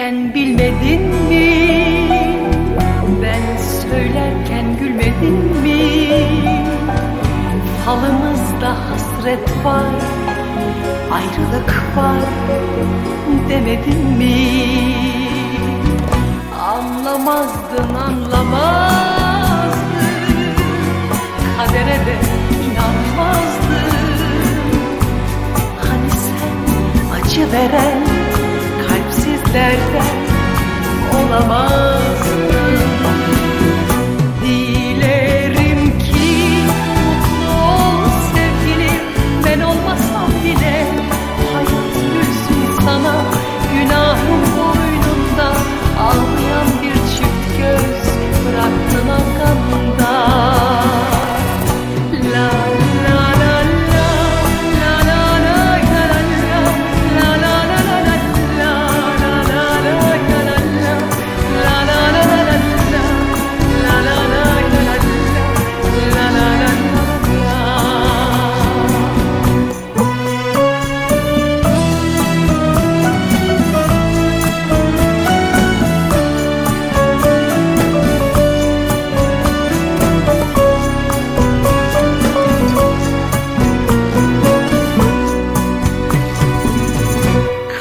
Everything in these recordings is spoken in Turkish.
söylerken bilmedin mi? Ben söylerken gülmedin mi? Falımızda hasret var, ayrılık var demedin mi? Anlamazdın anlamazdın, kadere de inanmazdın. Hani sen acı veren dersen olamaz.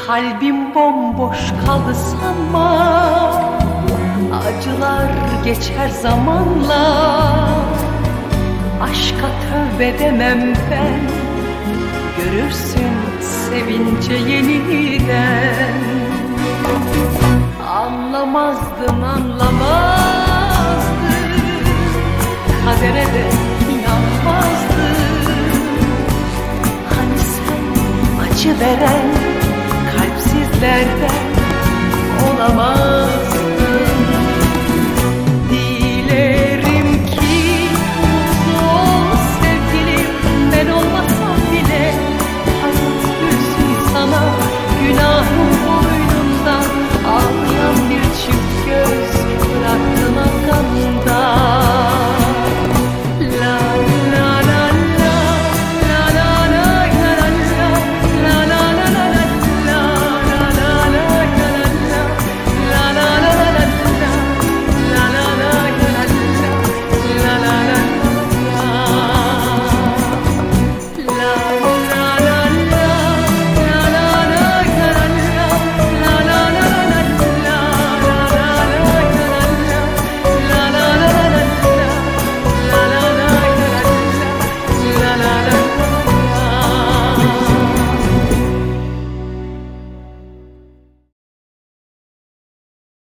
Kalbim bomboş kaldı sanma. Acılar geçer zamanla. Aşka tövbe demem ben. Görürsün sevince yeniden. Anlamazdın anlamazdın. Kadere de inanmazdın. Hani sen acı veren like that.